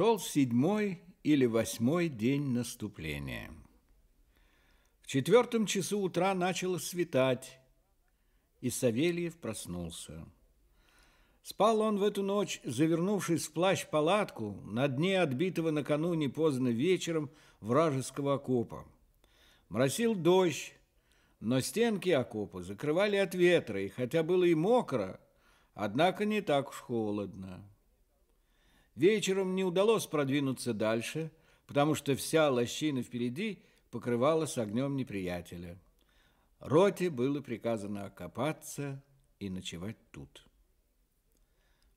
Шел седьмой или восьмой день наступления. В четвертом часу утра начало светать, и Савельев проснулся. Спал он в эту ночь, завернувшись в плащ-палатку на дне отбитого накануне поздно вечером вражеского окопа. Моросил дождь, но стенки окопа закрывали от ветра, и хотя было и мокро, однако не так уж холодно. Вечером не удалось продвинуться дальше, потому что вся лощина впереди покрывалась огнем неприятеля. Роте было приказано окопаться и ночевать тут.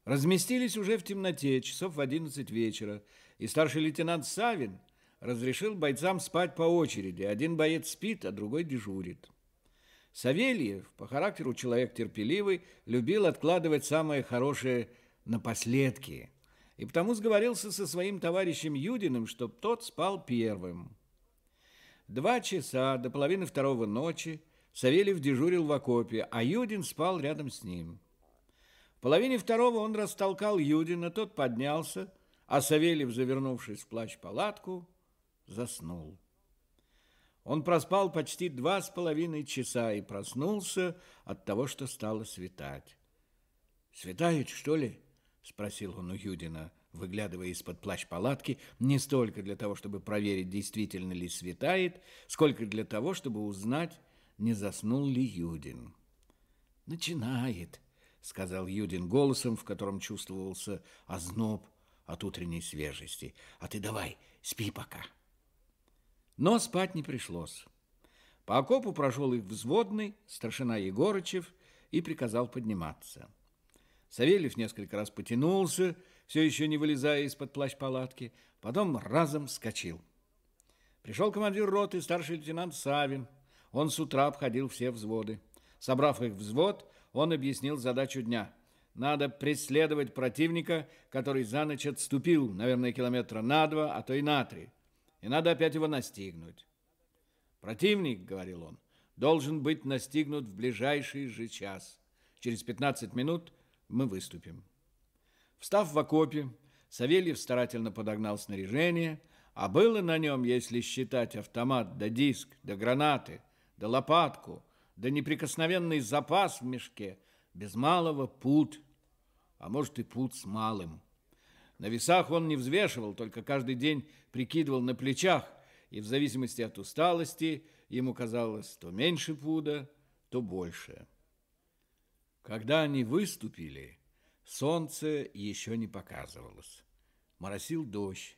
Разместились уже в темноте, часов в одиннадцать вечера, и старший лейтенант Савин разрешил бойцам спать по очереди. Один боец спит, а другой дежурит. Савельев, по характеру человек терпеливый, любил откладывать самое хорошее напоследки, и потому сговорился со своим товарищем Юдиным, чтоб тот спал первым. Два часа до половины второго ночи Савельев дежурил в окопе, а Юдин спал рядом с ним. В половине второго он растолкал Юдина, тот поднялся, а Савельев, завернувшись в плащ-палатку, заснул. Он проспал почти два с половиной часа и проснулся от того, что стало светать. «Светает, что ли?» – спросил он у Юдина, выглядывая из-под плащ-палатки, не столько для того, чтобы проверить, действительно ли светает, сколько для того, чтобы узнать, не заснул ли Юдин. «Начинает», — сказал Юдин голосом, в котором чувствовался озноб от утренней свежести. «А ты давай, спи пока». Но спать не пришлось. По окопу прошел их взводный, старшина Егорычев, и приказал подниматься. Савельев несколько раз потянулся, все еще не вылезая из-под плащ-палатки, потом разом вскочил. Пришел командир роты, старший лейтенант Савин. Он с утра обходил все взводы. Собрав их взвод, он объяснил задачу дня. Надо преследовать противника, который за ночь отступил, наверное, километра на два, а то и на три и надо опять его настигнуть. Противник, говорил он, должен быть настигнут в ближайший же час. Через 15 минут мы выступим. Встав в окопе, Савельев старательно подогнал снаряжение, а было на нем, если считать автомат, да диск, да гранаты, да лопатку, да неприкосновенный запас в мешке, без малого пут, а может и пут с малым. На весах он не взвешивал, только каждый день прикидывал на плечах, и в зависимости от усталости ему казалось то меньше пуда, то больше. Когда они выступили, солнце еще не показывалось. Моросил дождь,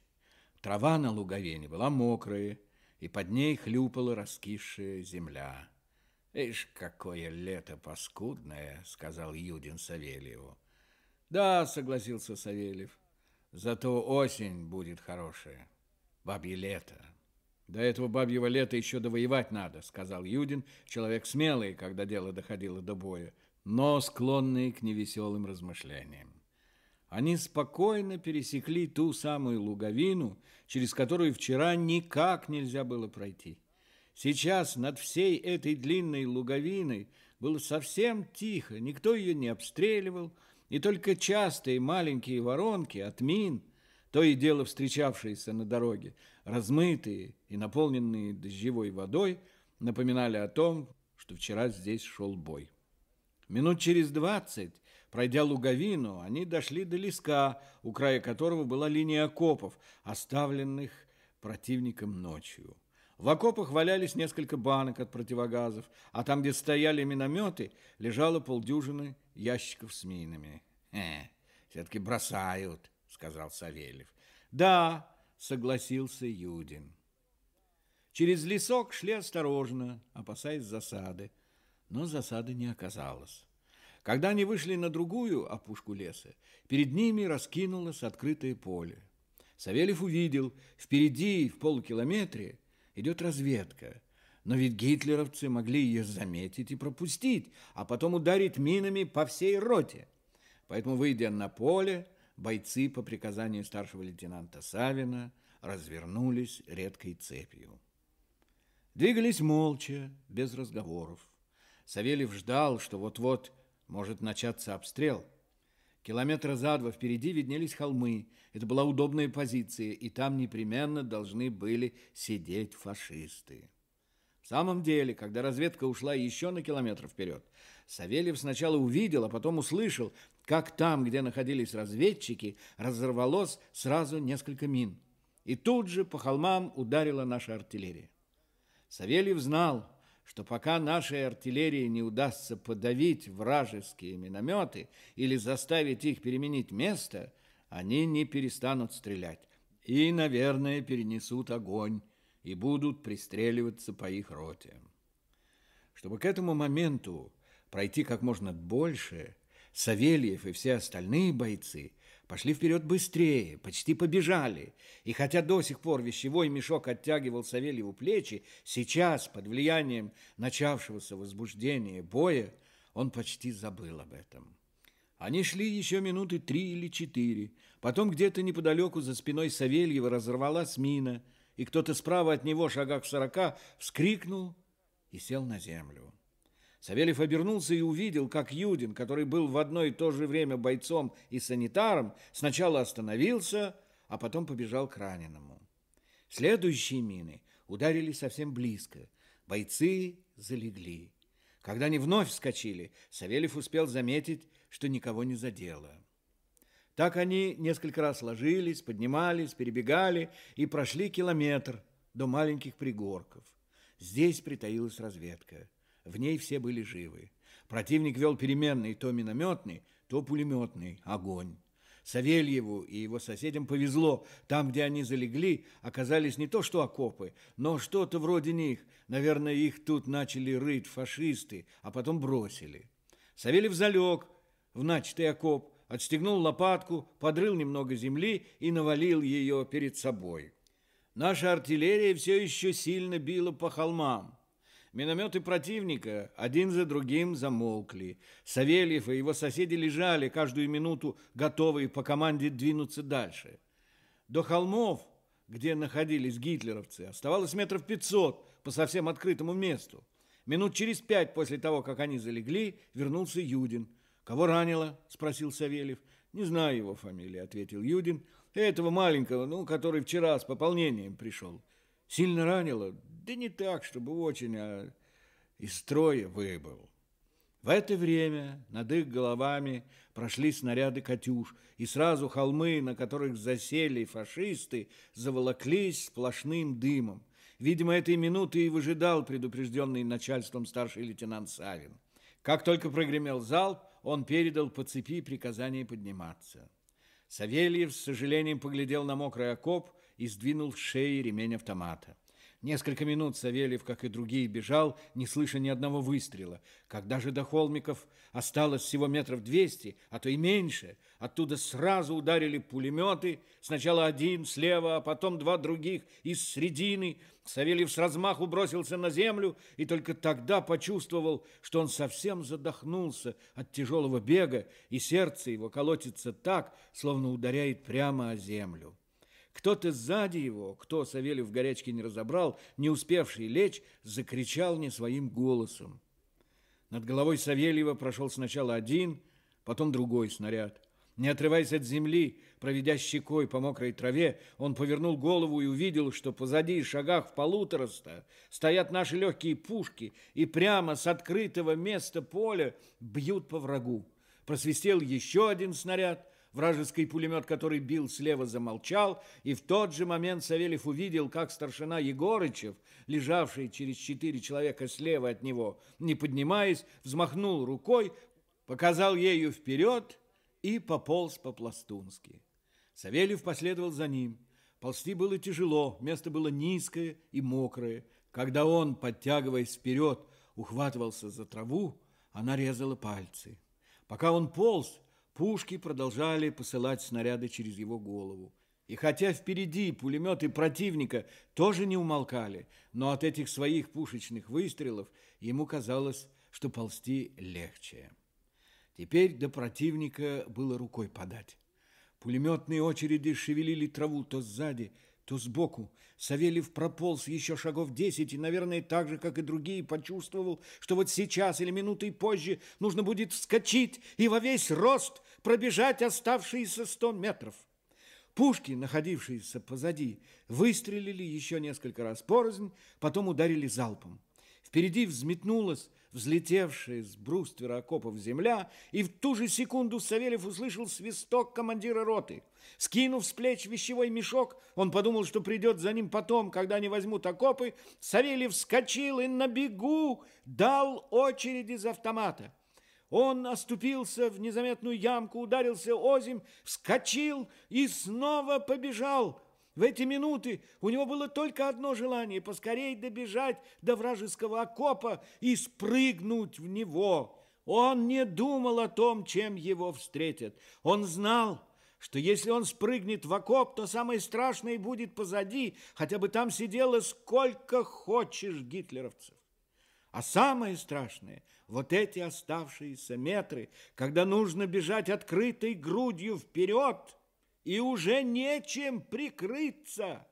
трава на луговине была мокрая, и под ней хлюпала раскисшая земля. «Ишь, какое лето паскудное!» — сказал Юдин Савельеву. «Да», — согласился Савельев, — Зато осень будет хорошая. Бабье лето. До этого бабьего лета еще довоевать надо, сказал Юдин, человек смелый, когда дело доходило до боя, но склонный к невеселым размышлениям. Они спокойно пересекли ту самую луговину, через которую вчера никак нельзя было пройти. Сейчас над всей этой длинной луговиной было совсем тихо, никто ее не обстреливал, и только частые маленькие воронки от мин, то и дело встречавшиеся на дороге, размытые и наполненные дождевой водой, напоминали о том, что вчера здесь шел бой. Минут через двадцать, пройдя луговину, они дошли до леска, у края которого была линия окопов, оставленных противником ночью. В окопах валялись несколько банок от противогазов, а там, где стояли минометы, лежало полдюжины ящиков с минами. «Э, все-таки бросают», — сказал Савельев. «Да», — согласился Юдин. Через лесок шли осторожно, опасаясь засады, но засады не оказалось. Когда они вышли на другую опушку леса, перед ними раскинулось открытое поле. Савельев увидел, впереди в полукилометре идет разведка. Но ведь гитлеровцы могли ее заметить и пропустить, а потом ударить минами по всей роте. Поэтому, выйдя на поле, бойцы по приказанию старшего лейтенанта Савина развернулись редкой цепью. Двигались молча, без разговоров. Савельев ждал, что вот-вот может начаться обстрел. Километра за два впереди виднелись холмы. Это была удобная позиция, и там непременно должны были сидеть фашисты. В самом деле, когда разведка ушла еще на километр вперед, Савельев сначала увидел, а потом услышал, как там, где находились разведчики, разорвалось сразу несколько мин. И тут же по холмам ударила наша артиллерия. Савельев знал, что пока нашей артиллерии не удастся подавить вражеские минометы или заставить их переменить место, они не перестанут стрелять и, наверное, перенесут огонь и будут пристреливаться по их роте. Чтобы к этому моменту пройти как можно больше, Савельев и все остальные бойцы пошли вперед быстрее, почти побежали. И хотя до сих пор вещевой мешок оттягивал Савельеву плечи, сейчас, под влиянием начавшегося возбуждения боя, он почти забыл об этом. Они шли еще минуты три или четыре. Потом где-то неподалеку за спиной Савельева разорвалась мина – и кто-то справа от него, шагах в сорока, вскрикнул и сел на землю. Савельев обернулся и увидел, как Юдин, который был в одно и то же время бойцом и санитаром, сначала остановился, а потом побежал к раненому. Следующие мины ударили совсем близко. Бойцы залегли. Когда они вновь вскочили, Савельев успел заметить, что никого не задело. Так они несколько раз ложились, поднимались, перебегали и прошли километр до маленьких пригорков. Здесь притаилась разведка. В ней все были живы. Противник вел переменный то минометный, то пулеметный огонь. Савельеву и его соседям повезло. Там, где они залегли, оказались не то что окопы, но что-то вроде них. Наверное, их тут начали рыть фашисты, а потом бросили. Савельев залег в начатый окоп, отстегнул лопатку, подрыл немного земли и навалил ее перед собой. Наша артиллерия все еще сильно била по холмам. Минометы противника один за другим замолкли. Савельев и его соседи лежали каждую минуту, готовые по команде двинуться дальше. До холмов, где находились гитлеровцы, оставалось метров пятьсот по совсем открытому месту. Минут через пять после того, как они залегли, вернулся Юдин – «Кого ранило?» – спросил Савельев. «Не знаю его фамилии», – ответил Юдин. «Этого маленького, ну, который вчера с пополнением пришел. Сильно ранило? Да не так, чтобы очень, а из строя выбыл». В это время над их головами прошли снаряды «Катюш», и сразу холмы, на которых засели фашисты, заволоклись сплошным дымом. Видимо, этой минуты и выжидал предупрежденный начальством старший лейтенант Савин. Как только прогремел залп, он передал по цепи приказание подниматься. Савельев с сожалением поглядел на мокрый окоп и сдвинул с шеи ремень автомата. Несколько минут Савельев, как и другие, бежал, не слыша ни одного выстрела. Когда же до холмиков осталось всего метров двести, а то и меньше, оттуда сразу ударили пулеметы, сначала один слева, а потом два других из средины. Савельев с размаху бросился на землю и только тогда почувствовал, что он совсем задохнулся от тяжелого бега, и сердце его колотится так, словно ударяет прямо о землю. Кто-то сзади его, кто Савелий в горячке не разобрал, не успевший лечь, закричал не своим голосом. Над головой Савельева прошел сначала один, потом другой снаряд. Не отрываясь от земли, проведя щекой по мокрой траве, он повернул голову и увидел, что позади, шагах в полутораста, стоят наши легкие пушки и прямо с открытого места поля бьют по врагу. Просвистел еще один снаряд – Вражеский пулемет, который бил слева, замолчал, и в тот же момент Савельев увидел, как старшина Егорычев, лежавший через четыре человека слева от него, не поднимаясь, взмахнул рукой, показал ею вперед и пополз по-пластунски. Савельев последовал за ним. Ползти было тяжело, место было низкое и мокрое. Когда он, подтягиваясь вперед, ухватывался за траву, она резала пальцы. Пока он полз, Пушки продолжали посылать снаряды через его голову. И хотя впереди пулеметы противника тоже не умолкали, но от этих своих пушечных выстрелов ему казалось, что ползти легче. Теперь до противника было рукой подать. Пулеметные очереди шевелили траву то сзади, то сбоку. Савельев прополз еще шагов десять и, наверное, так же, как и другие, почувствовал, что вот сейчас или минутой позже нужно будет вскочить и во весь рост пробежать оставшиеся сто метров. Пушки, находившиеся позади, выстрелили еще несколько раз порознь, потом ударили залпом. Впереди взметнулась взлетевшая с бруствера окопов земля, и в ту же секунду Савельев услышал свисток командира роты. Скинув с плеч вещевой мешок, он подумал, что придет за ним потом, когда они возьмут окопы. Савельев вскочил и на бегу дал очередь из автомата. Он оступился в незаметную ямку, ударился озимь, вскочил и снова побежал. В эти минуты у него было только одно желание – поскорей добежать до вражеского окопа и спрыгнуть в него. Он не думал о том, чем его встретят. Он знал, что если он спрыгнет в окоп, то самое страшное будет позади, хотя бы там сидело сколько хочешь гитлеровцев. А самое страшное – вот эти оставшиеся метры, когда нужно бежать открытой грудью вперед – и уже нечем прикрыться.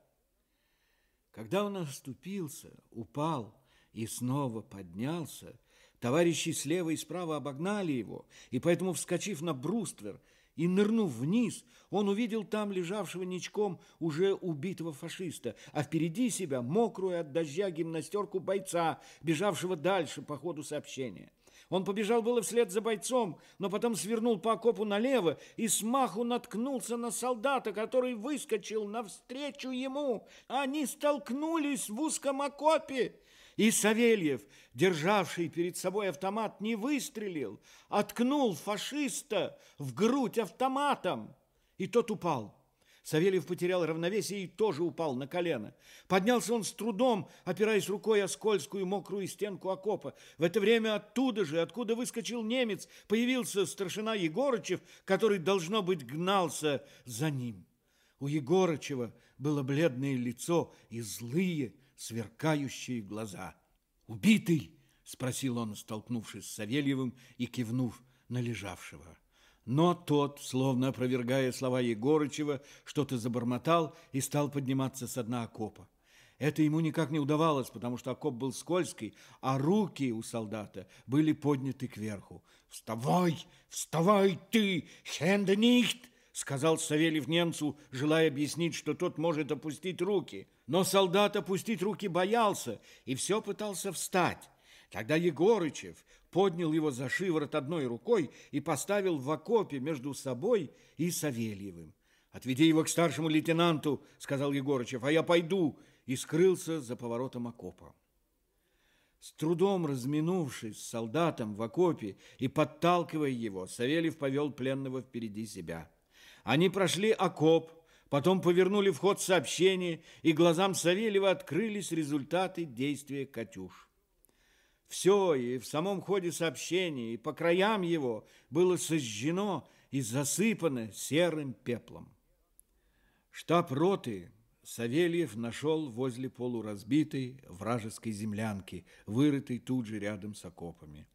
Когда он оступился, упал и снова поднялся, товарищи слева и справа обогнали его, и поэтому, вскочив на бруствер и нырнув вниз, он увидел там лежавшего ничком уже убитого фашиста, а впереди себя мокрую от дождя гимнастерку бойца, бежавшего дальше по ходу сообщения. Он побежал было вслед за бойцом, но потом свернул по окопу налево и смаху наткнулся на солдата, который выскочил навстречу ему. Они столкнулись в узком окопе. И Савельев, державший перед собой автомат, не выстрелил, откнул фашиста в грудь автоматом, и тот упал. Савельев потерял равновесие и тоже упал на колено. Поднялся он с трудом, опираясь рукой о скользкую мокрую стенку окопа. В это время оттуда же, откуда выскочил немец, появился старшина Егорычев, который, должно быть, гнался за ним. У Егорычева было бледное лицо и злые, сверкающие глаза. «Убитый?» – спросил он, столкнувшись с Савельевым и кивнув на лежавшего. Но тот, словно опровергая слова Егорычева, что-то забормотал и стал подниматься с дна окопа. Это ему никак не удавалось, потому что окоп был скользкий, а руки у солдата были подняты кверху. «Вставай! Вставай ты! Хенде нихт!» сказал Савельев немцу, желая объяснить, что тот может опустить руки. Но солдат опустить руки боялся и все пытался встать. Тогда Егорычев поднял его за шиворот одной рукой и поставил в окопе между собой и Савельевым. «Отведи его к старшему лейтенанту», — сказал Егорычев, — «а я пойду», и скрылся за поворотом окопа. С трудом разминувшись с солдатом в окопе и подталкивая его, Савельев повел пленного впереди себя. Они прошли окоп, потом повернули в ход сообщения, и глазам Савельева открылись результаты действия «Катюш». Все и в самом ходе сообщения, и по краям его было сожжено и засыпано серым пеплом. Штаб роты Савельев нашел возле полуразбитой вражеской землянки, вырытой тут же рядом с окопами.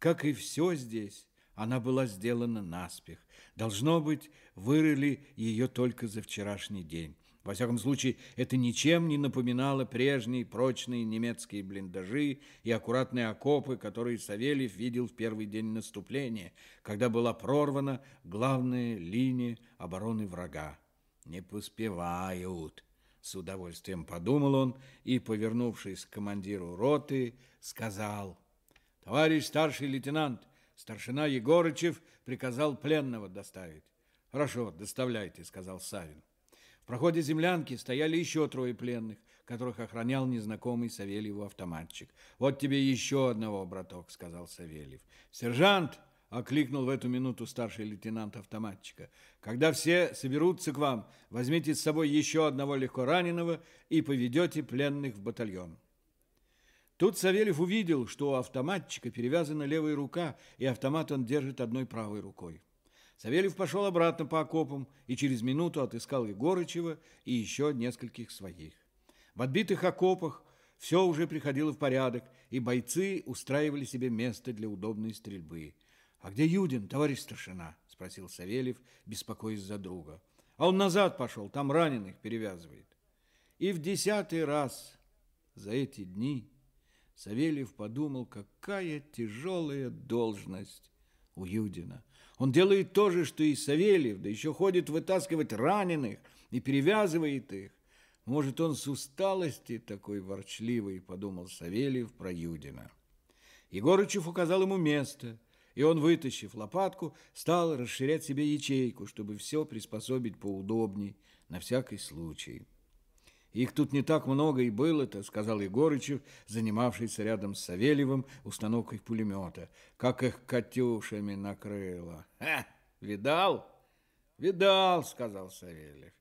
Как и все здесь, она была сделана наспех. Должно быть, вырыли ее только за вчерашний день. Во всяком случае, это ничем не напоминало прежние прочные немецкие блиндажи и аккуратные окопы, которые Савельев видел в первый день наступления, когда была прорвана главная линия обороны врага. «Не поспевают», — с удовольствием подумал он и, повернувшись к командиру роты, сказал, «Товарищ старший лейтенант, старшина Егорычев приказал пленного доставить». «Хорошо, доставляйте», — сказал Савин. Проходе землянки стояли еще трое пленных, которых охранял незнакомый Савельеву автоматчик. «Вот тебе еще одного, браток», — сказал Савельев. «Сержант!» — окликнул в эту минуту старший лейтенант автоматчика. «Когда все соберутся к вам, возьмите с собой еще одного легко раненого и поведете пленных в батальон». Тут Савельев увидел, что у автоматчика перевязана левая рука, и автомат он держит одной правой рукой. Савельев пошел обратно по окопам и через минуту отыскал Егорычева и еще нескольких своих. В отбитых окопах все уже приходило в порядок, и бойцы устраивали себе место для удобной стрельбы. «А где Юдин, товарищ старшина?» – спросил Савельев, беспокоясь за друга. «А он назад пошел, там раненых перевязывает». И в десятый раз за эти дни Савельев подумал, какая тяжелая должность у Юдина. Он делает то же, что и Савельев, да еще ходит вытаскивать раненых и перевязывает их. Может, он с усталости такой ворчливый, подумал Савельев про Юдина. Егорычев указал ему место, и он, вытащив лопатку, стал расширять себе ячейку, чтобы все приспособить поудобней, на всякий случай. Их тут не так много и было-то, сказал Егорычев, занимавшийся рядом с Савельевым установкой пулемета. Как их Катюшами накрыло. Ха, видал? Видал, сказал Савельев.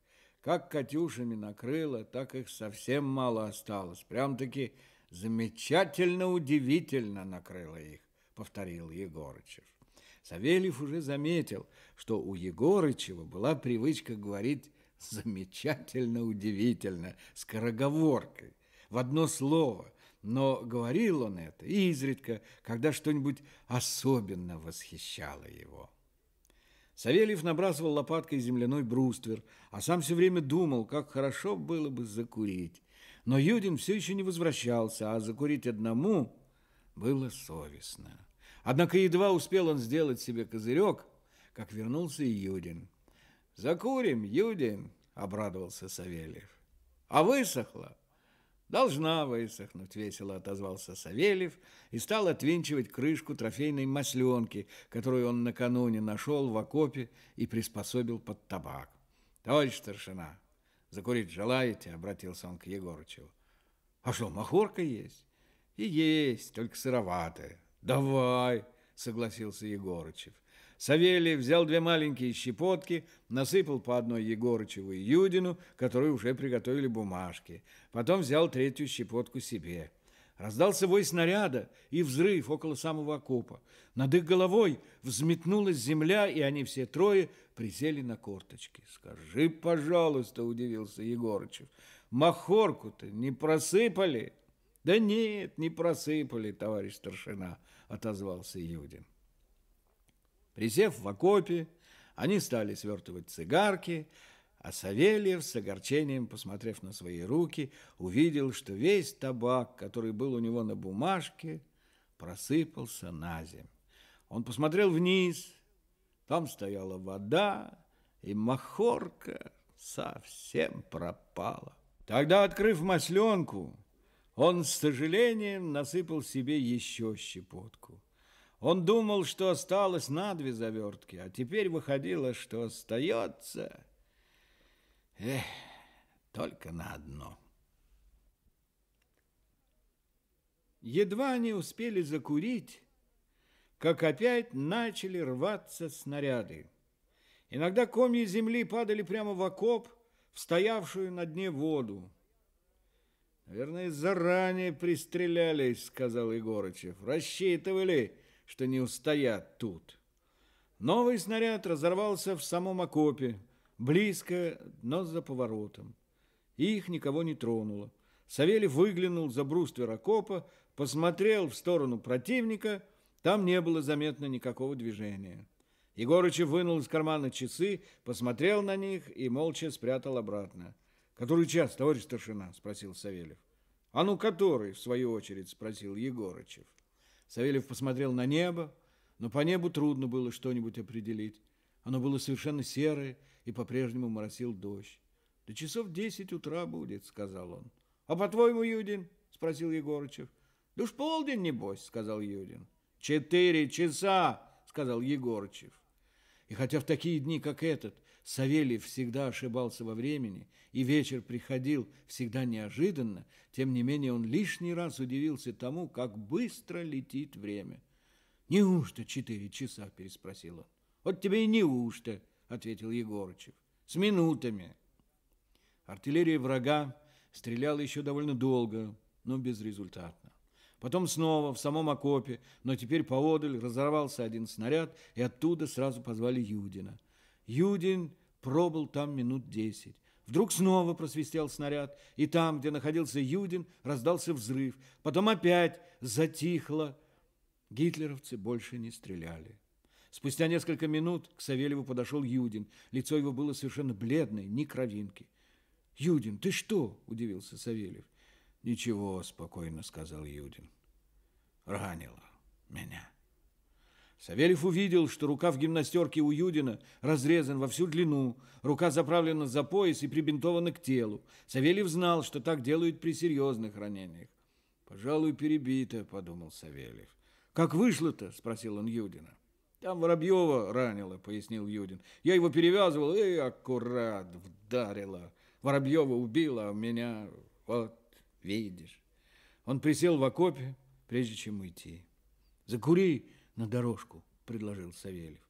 Как Катюшами накрыло, так их совсем мало осталось. Прям-таки замечательно, удивительно накрыло их, повторил Егорычев. Савельев уже заметил, что у Егорычева была привычка говорить замечательно, удивительно, скороговоркой, в одно слово. Но говорил он это изредка, когда что-нибудь особенно восхищало его. Савельев набрасывал лопаткой земляной бруствер, а сам все время думал, как хорошо было бы закурить. Но Юдин все еще не возвращался, а закурить одному было совестно. Однако едва успел он сделать себе козырек, как вернулся и Юдин. «Закурим, Юдин!» – обрадовался Савельев. «А высохло?» «Должна высохнуть», – весело отозвался Савельев и стал отвинчивать крышку трофейной масленки, которую он накануне нашел в окопе и приспособил под табак. «Товарищ старшина, закурить желаете?» – обратился он к Егорычеву. «А что, махорка есть?» «И есть, только сыроватая». «Давай», – согласился Егорычев. Савелий взял две маленькие щепотки, насыпал по одной Егорычеву и Юдину, которые уже приготовили бумажки. Потом взял третью щепотку себе. Раздался вой снаряда и взрыв около самого окопа. Над их головой взметнулась земля, и они все трое присели на корточки. «Скажи, пожалуйста», — удивился Егорычев, — «махорку-то не просыпали?» «Да нет, не просыпали, товарищ старшина», — отозвался Юдин. Присев в окопе, они стали свертывать цигарки, а Савельев, с огорчением посмотрев на свои руки, увидел, что весь табак, который был у него на бумажке, просыпался на земь. Он посмотрел вниз, там стояла вода, и махорка совсем пропала. Тогда, открыв масленку, он с сожалением насыпал себе еще щепотку. Он думал, что осталось на две завертки, а теперь выходило, что остается... Эх, только на одно. Едва они успели закурить, как опять начали рваться снаряды. Иногда комья земли падали прямо в окоп, в стоявшую на дне воду. «Наверное, заранее пристрелялись», — сказал Егорычев. «Рассчитывали, что не устоят тут. Новый снаряд разорвался в самом окопе, близко, но за поворотом. Их никого не тронуло. Савельев выглянул за бруствер окопа, посмотрел в сторону противника, там не было заметно никакого движения. Егорычев вынул из кармана часы, посмотрел на них и молча спрятал обратно. «Который час, товарищ старшина?» – спросил Савельев. «А ну, который?» – в свою очередь спросил Егорычев. Савельев посмотрел на небо, но по небу трудно было что-нибудь определить. Оно было совершенно серое, и по-прежнему моросил дождь. «До часов десять утра будет», — сказал он. «А по-твоему, Юдин?» — спросил Егорычев. «Да уж полдень, небось», — сказал Юдин. «Четыре часа», — сказал Егорычев. И хотя в такие дни, как этот, Савельев всегда ошибался во времени, и вечер приходил всегда неожиданно, тем не менее он лишний раз удивился тому, как быстро летит время. «Неужто четыре часа?» – переспросил он. «Вот тебе и неужто», – ответил Егорычев. «С минутами». Артиллерия врага стреляла еще довольно долго, но безрезультатно. Потом снова в самом окопе, но теперь поодаль разорвался один снаряд, и оттуда сразу позвали Юдина. Юдин пробыл там минут десять. Вдруг снова просвистел снаряд, и там, где находился Юдин, раздался взрыв. Потом опять затихло. Гитлеровцы больше не стреляли. Спустя несколько минут к Савельеву подошел Юдин. Лицо его было совершенно бледное, ни кровинки. Юдин, ты что? Удивился Савельев. Ничего, спокойно сказал Юдин. Ранило меня. Савельев увидел, что рука в гимнастерке у Юдина разрезан во всю длину, рука заправлена за пояс и прибинтована к телу. Савельев знал, что так делают при серьезных ранениях. «Пожалуй, перебито», — подумал Савельев. «Как вышло-то?» — спросил он Юдина. «Там Воробьева ранило», — пояснил Юдин. «Я его перевязывал и аккурат вдарила. Воробьева убила, а меня вот, видишь». Он присел в окопе, прежде чем уйти. «Закури!» На дорожку, предложил Савельев.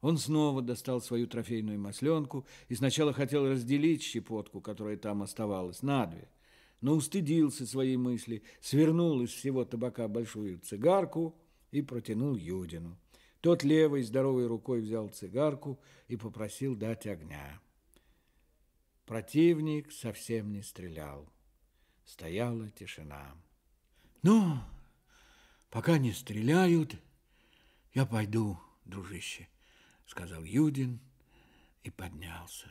Он снова достал свою трофейную масленку и сначала хотел разделить щепотку, которая там оставалась, на две, но устыдился своей мысли, свернул из всего табака большую цигарку и протянул Юдину. Тот левой здоровой рукой взял цигарку и попросил дать огня. Противник совсем не стрелял. Стояла тишина. «Ну, пока не стреляют...» «Я пойду, дружище», — сказал Юдин и поднялся.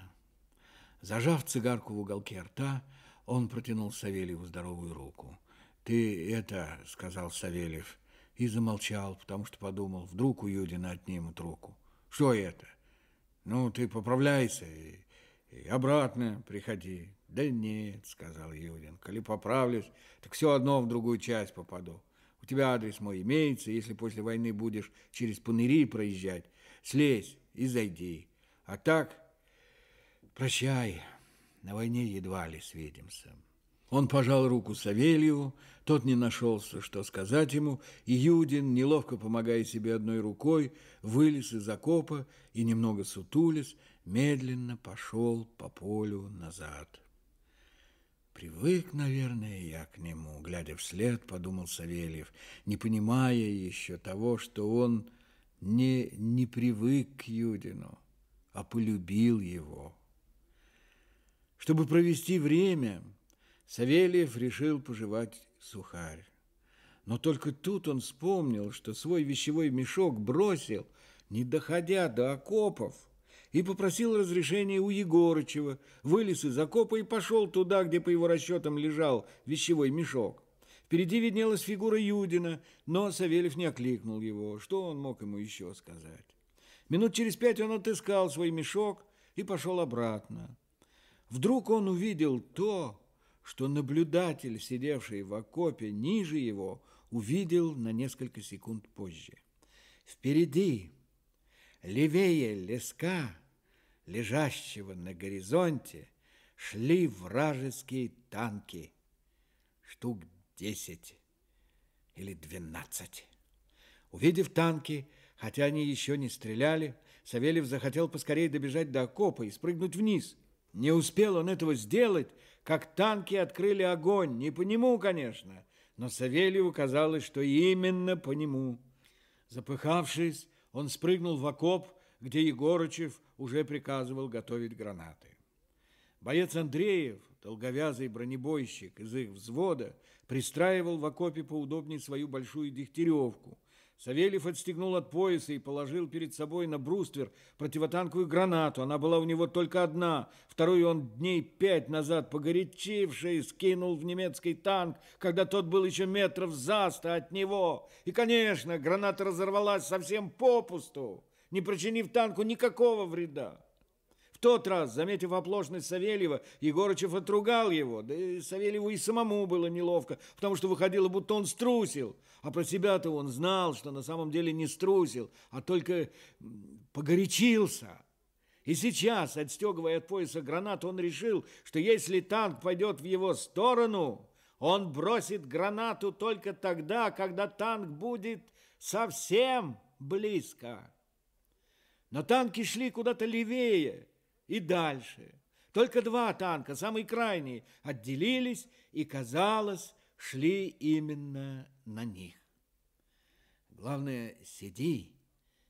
Зажав цигарку в уголке рта, он протянул Савельеву здоровую руку. «Ты это», — сказал Савельев, и замолчал, потому что подумал, вдруг у Юдина отнимут руку. «Что это? Ну, ты поправляйся и, и обратно приходи». «Да нет», — сказал Юдин, — «коли поправлюсь, так все одно в другую часть попаду». У тебя адрес мой имеется, если после войны будешь через паныри проезжать, слезь и зайди. А так, прощай, на войне едва ли свидимся». Он пожал руку Савельеву, тот не нашелся, что сказать ему, и Юдин, неловко помогая себе одной рукой, вылез из окопа и, немного сутулясь, медленно пошел по полю назад. Привык, наверное, я к нему, глядя вслед, подумал Савельев, не понимая еще того, что он не, не привык к Юдину, а полюбил его. Чтобы провести время, Савельев решил пожевать сухарь. Но только тут он вспомнил, что свой вещевой мешок бросил, не доходя до окопов и попросил разрешения у Егорычева, вылез из окопа и пошел туда, где, по его расчетам, лежал вещевой мешок. Впереди виднелась фигура Юдина, но Савельев не окликнул его. Что он мог ему еще сказать? Минут через пять он отыскал свой мешок и пошел обратно. Вдруг он увидел то, что наблюдатель, сидевший в окопе ниже его, увидел на несколько секунд позже. Впереди Левее леска, лежащего на горизонте, шли вражеские танки. Штук десять или двенадцать. Увидев танки, хотя они еще не стреляли, Савельев захотел поскорее добежать до окопа и спрыгнуть вниз. Не успел он этого сделать, как танки открыли огонь. Не по нему, конечно, но Савельеву казалось, что именно по нему. Запыхавшись, он спрыгнул в окоп, где Егорычев уже приказывал готовить гранаты. Боец Андреев, долговязый бронебойщик из их взвода, пристраивал в окопе поудобнее свою большую дегтяревку – Савельев отстегнул от пояса и положил перед собой на бруствер противотанковую гранату. Она была у него только одна. Вторую он дней пять назад, погорячивший, скинул в немецкий танк, когда тот был еще метров за сто от него. И, конечно, граната разорвалась совсем попусту, не причинив танку никакого вреда тот раз, заметив оплошность Савельева, Егорычев отругал его. Да и Савельеву и самому было неловко, потому что выходило, будто он струсил. А про себя-то он знал, что на самом деле не струсил, а только погорячился. И сейчас, отстегивая от пояса гранату, он решил, что если танк пойдет в его сторону, он бросит гранату только тогда, когда танк будет совсем близко. Но танки шли куда-то левее, и дальше. Только два танка, самые крайние, отделились и, казалось, шли именно на них. Главное, сиди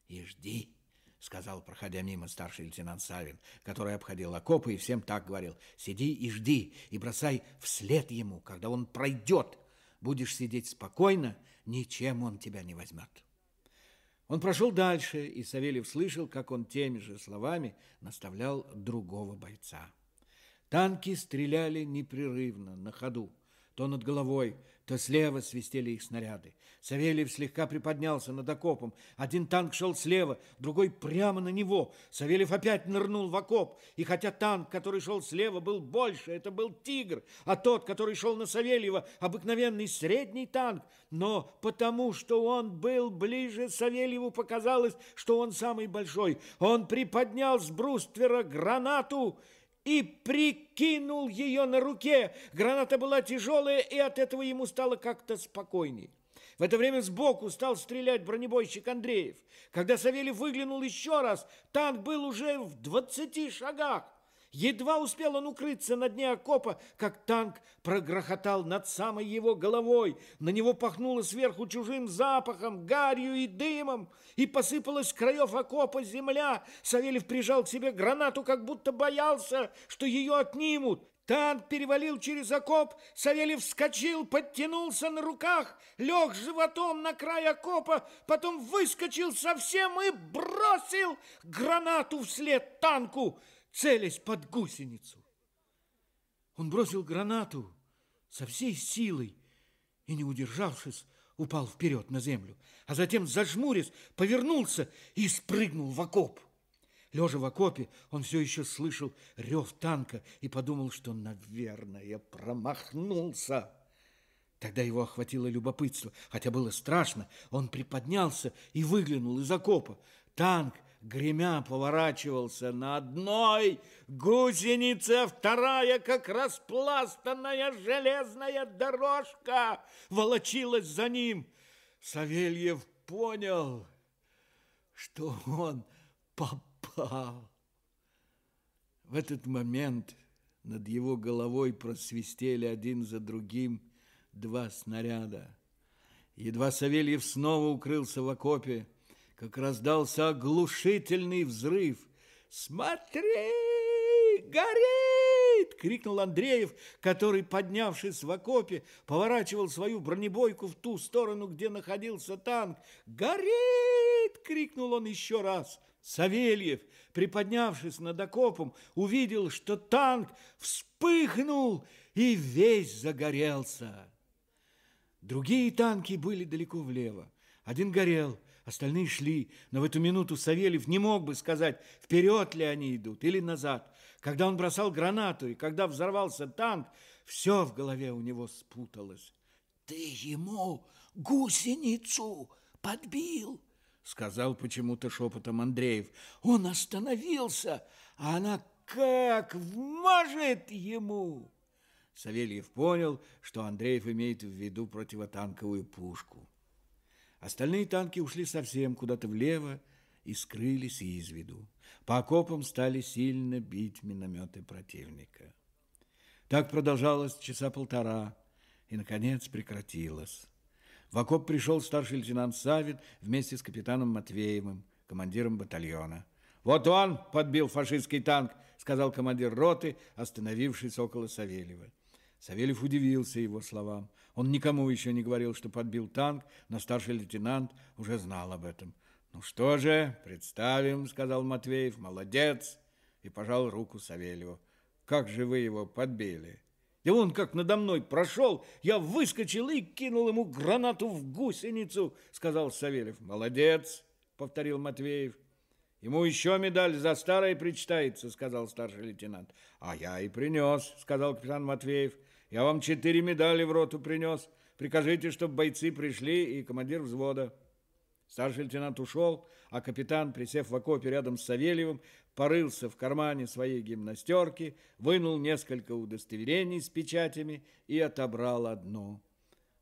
и жди, сказал, проходя мимо старший лейтенант Савин, который обходил окопы и всем так говорил. Сиди и жди, и бросай вслед ему, когда он пройдет. Будешь сидеть спокойно, ничем он тебя не возьмет. Он прошел дальше, и Савельев слышал, как он теми же словами наставлял другого бойца. Танки стреляли непрерывно, на ходу. То над головой, то слева свистели их снаряды. Савельев слегка приподнялся над окопом. Один танк шел слева, другой прямо на него. Савельев опять нырнул в окоп. И хотя танк, который шел слева, был больше, это был «Тигр», а тот, который шел на Савельева, обыкновенный средний танк, но потому, что он был ближе, Савельеву показалось, что он самый большой. Он приподнял с бруствера гранату и прикинул ее на руке. Граната была тяжелая, и от этого ему стало как-то спокойней. В это время сбоку стал стрелять бронебойщик Андреев. Когда Савельев выглянул еще раз, танк был уже в двадцати шагах. Едва успел он укрыться на дне окопа, как танк прогрохотал над самой его головой. На него пахнуло сверху чужим запахом, гарью и дымом, и посыпалась с краев окопа земля. Савельев прижал к себе гранату, как будто боялся, что ее отнимут. Танк перевалил через окоп, Савельев вскочил, подтянулся на руках, лег животом на край окопа, потом выскочил совсем и бросил гранату вслед танку целясь под гусеницу. Он бросил гранату со всей силой и, не удержавшись, упал вперед на землю, а затем, зажмурясь, повернулся и спрыгнул в окоп. Лежа в окопе, он все еще слышал рев танка и подумал, что, наверное, промахнулся. Тогда его охватило любопытство, хотя было страшно. Он приподнялся и выглянул из окопа. Танк гремя поворачивался на одной гусенице, вторая, как распластанная железная дорожка, волочилась за ним. Савельев понял, что он попал. В этот момент над его головой просвистели один за другим два снаряда. Едва Савельев снова укрылся в окопе, как раздался оглушительный взрыв. «Смотри, горит!» — крикнул Андреев, который, поднявшись в окопе, поворачивал свою бронебойку в ту сторону, где находился танк. «Горит!» — крикнул он еще раз. Савельев, приподнявшись над окопом, увидел, что танк вспыхнул и весь загорелся. Другие танки были далеко влево. Один горел, Остальные шли, но в эту минуту Савельев не мог бы сказать, вперед ли они идут или назад. Когда он бросал гранату и когда взорвался танк, все в голове у него спуталось. «Ты ему гусеницу подбил!» Сказал почему-то шепотом Андреев. «Он остановился, а она как вмажет ему!» Савельев понял, что Андреев имеет в виду противотанковую пушку. Остальные танки ушли совсем куда-то влево и скрылись из виду. По окопам стали сильно бить минометы противника. Так продолжалось часа полтора и, наконец, прекратилось. В окоп пришел старший лейтенант Савин вместе с капитаном Матвеевым, командиром батальона. «Вот он подбил фашистский танк», — сказал командир роты, остановившись около Савельева. Савельев удивился его словам. Он никому еще не говорил, что подбил танк, но старший лейтенант уже знал об этом. «Ну что же, представим», — сказал Матвеев, — «молодец», и пожал руку Савельеву. «Как же вы его подбили?» И он как надо мной прошел, я выскочил и кинул ему гранату в гусеницу, сказал Савельев. Молодец, повторил Матвеев. Ему еще медаль за старое причитается, сказал старший лейтенант. А я и принес, сказал капитан Матвеев. Я вам четыре медали в роту принес. Прикажите, чтобы бойцы пришли и командир взвода. Старший лейтенант ушел, а капитан, присев в окопе рядом с Савельевым, порылся в кармане своей гимнастерки, вынул несколько удостоверений с печатями и отобрал одно.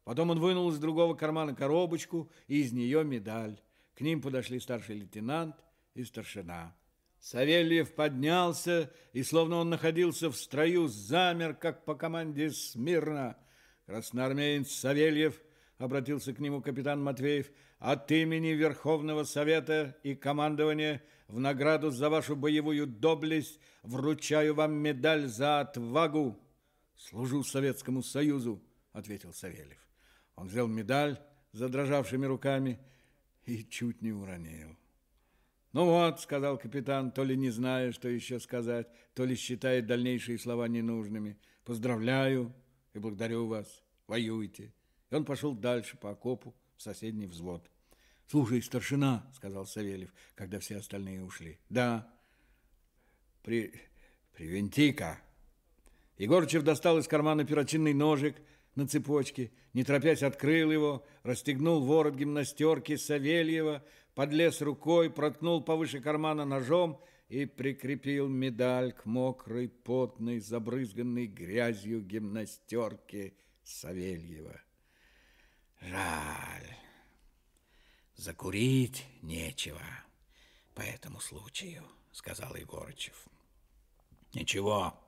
Потом он вынул из другого кармана коробочку и из нее медаль. К ним подошли старший лейтенант и старшина. Савельев поднялся, и, словно он находился в строю, замер, как по команде «Смирно». Красноармеец Савельев, обратился к нему капитан Матвеев, от имени Верховного Совета и командования в награду за вашу боевую доблесть вручаю вам медаль за отвагу. Служу Советскому Союзу, ответил Савельев. Он взял медаль задрожавшими руками и чуть не уронил. «Ну вот», — сказал капитан, то ли не зная, что еще сказать, то ли считает дальнейшие слова ненужными. «Поздравляю и благодарю вас. Воюйте». И он пошел дальше по окопу в соседний взвод. «Слушай, старшина», — сказал Савельев, когда все остальные ушли. «Да». «При... привинти-ка». Егорчев достал из кармана перочинный ножик на цепочке, не торопясь открыл его, расстегнул ворот гимнастерки Савельева, подлез рукой, проткнул повыше кармана ножом и прикрепил медаль к мокрой, потной, забрызганной грязью гимнастерке Савельева. Жаль, закурить нечего по этому случаю, сказал Егорычев. Ничего,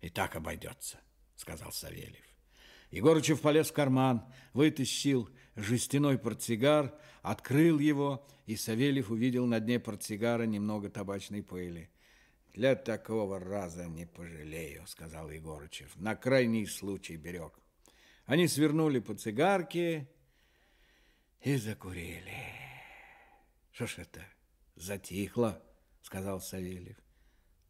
и так обойдется, сказал Савельев. Егорычев полез в карман, вытащил жестяной портсигар, открыл его, и Савельев увидел на дне портсигара немного табачной пыли. «Для такого раза не пожалею», — сказал Егорычев. «На крайний случай берег». Они свернули по цигарке и закурили. «Что ж это, затихло?» — сказал Савельев.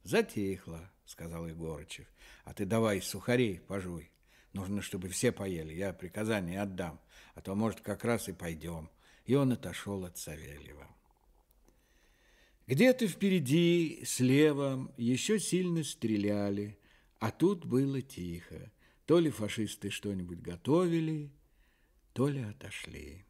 «Затихло», — сказал Егорычев. «А ты давай сухарей пожуй». Нужно, чтобы все поели. Я приказание отдам, а то, может, как раз и пойдем. И он отошел от Савельева. Где-то впереди, слева, еще сильно стреляли, а тут было тихо. То ли фашисты что-нибудь готовили, то ли отошли.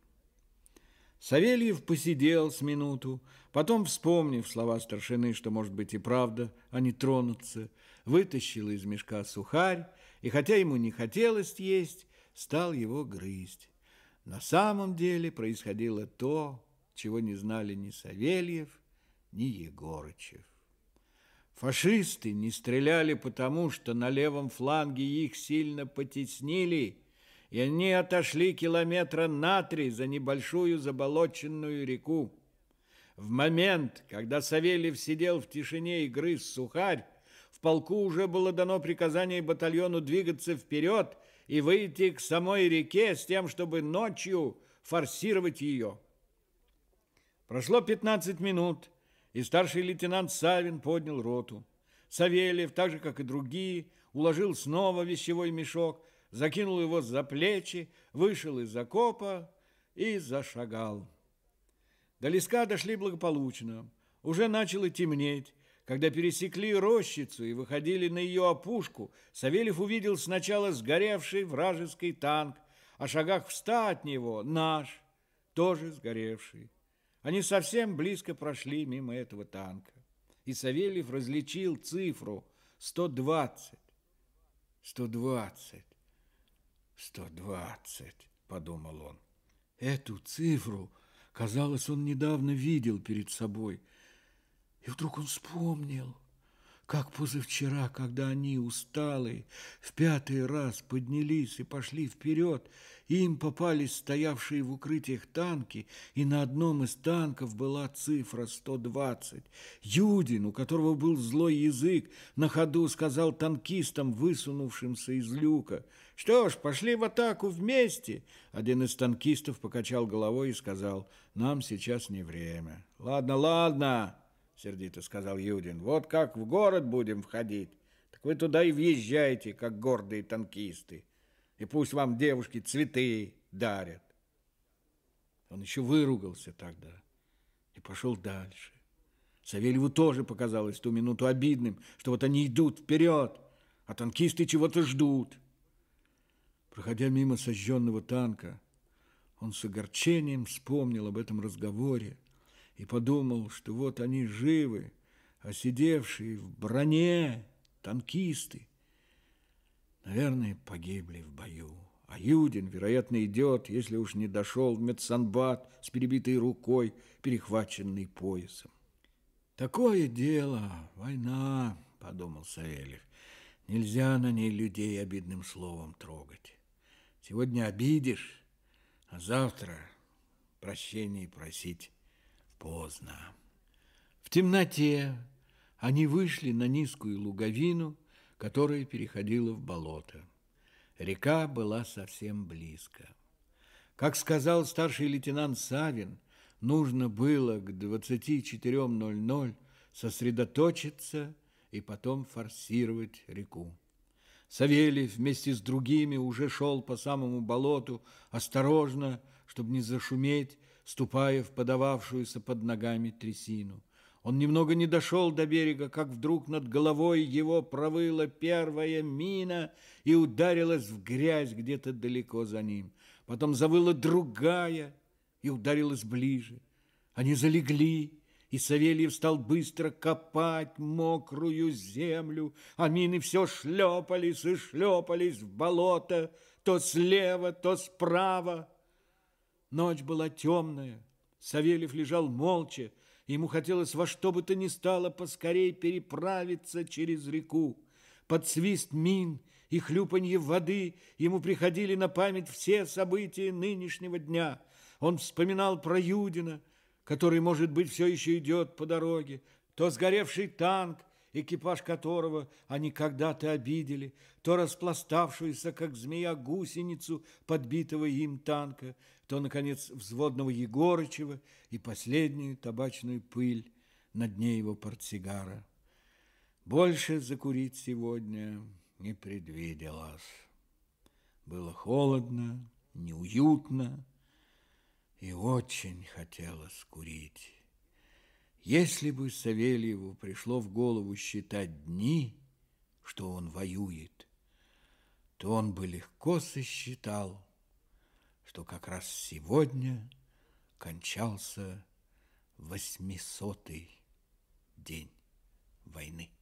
Савельев посидел с минуту, потом, вспомнив слова старшины, что, может быть, и правда, они тронутся, вытащил из мешка сухарь и, хотя ему не хотелось есть, стал его грызть. На самом деле происходило то, чего не знали ни Савельев, ни Егорычев. Фашисты не стреляли потому, что на левом фланге их сильно потеснили, и они отошли километра на три за небольшую заболоченную реку. В момент, когда Савельев сидел в тишине и грыз сухарь, в полку уже было дано приказание батальону двигаться вперед и выйти к самой реке с тем, чтобы ночью форсировать ее. Прошло 15 минут, и старший лейтенант Савин поднял роту. Савельев, так же, как и другие, уложил снова вещевой мешок, закинул его за плечи, вышел из окопа и зашагал. До леска дошли благополучно. Уже начало темнеть, когда пересекли рощицу и выходили на ее опушку, Савельев увидел сначала сгоревший вражеский танк, а шагах в от него наш, тоже сгоревший. Они совсем близко прошли мимо этого танка, и Савельев различил цифру 120. 120. 120, подумал он. Эту цифру, казалось, он недавно видел перед собой – и вдруг он вспомнил, как позавчера, когда они, усталые, в пятый раз поднялись и пошли вперед, им попались стоявшие в укрытиях танки, и на одном из танков была цифра 120. Юдин, у которого был злой язык, на ходу сказал танкистам, высунувшимся из люка, «Что ж, пошли в атаку вместе!» Один из танкистов покачал головой и сказал, «Нам сейчас не время». «Ладно, ладно!» Сердито сказал Юдин. Вот как в город будем входить, так вы туда и въезжаете, как гордые танкисты. И пусть вам девушки цветы дарят. Он еще выругался тогда и пошел дальше. Савельеву тоже показалось ту минуту обидным, что вот они идут вперед, а танкисты чего-то ждут. Проходя мимо сожженного танка, он с огорчением вспомнил об этом разговоре, и подумал, что вот они живы, а сидевшие в броне танкисты, наверное, погибли в бою. А Юдин, вероятно, идет, если уж не дошел в медсанбат с перебитой рукой, перехваченный поясом. Такое дело, война, подумал Савельев. Нельзя на ней людей обидным словом трогать. Сегодня обидишь, а завтра прощения просить поздно. В темноте они вышли на низкую луговину, которая переходила в болото. Река была совсем близко. Как сказал старший лейтенант Савин, нужно было к 24.00 сосредоточиться и потом форсировать реку. Савельев вместе с другими уже шел по самому болоту, осторожно, чтобы не зашуметь, ступая в подававшуюся под ногами трясину. Он немного не дошел до берега, как вдруг над головой его провыла первая мина и ударилась в грязь где-то далеко за ним. Потом завыла другая и ударилась ближе. Они залегли, и Савельев стал быстро копать мокрую землю, а мины все шлепались и шлепались в болото, то слева, то справа. Ночь была темная, Савельев лежал молча, ему хотелось во что бы то ни стало поскорей переправиться через реку. Под свист мин и хлюпанье воды ему приходили на память все события нынешнего дня. Он вспоминал про Юдина, который, может быть, все еще идет по дороге, то сгоревший танк, экипаж которого они когда-то обидели, то распластавшуюся, как змея, гусеницу подбитого им танка, то, наконец, взводного Егорычева и последнюю табачную пыль на дне его портсигара. Больше закурить сегодня не предвиделось. Было холодно, неуютно, и очень хотелось курить. Если бы Савельеву пришло в голову считать дни, что он воюет, то он бы легко сосчитал, что как раз сегодня кончался восьмисотый день войны.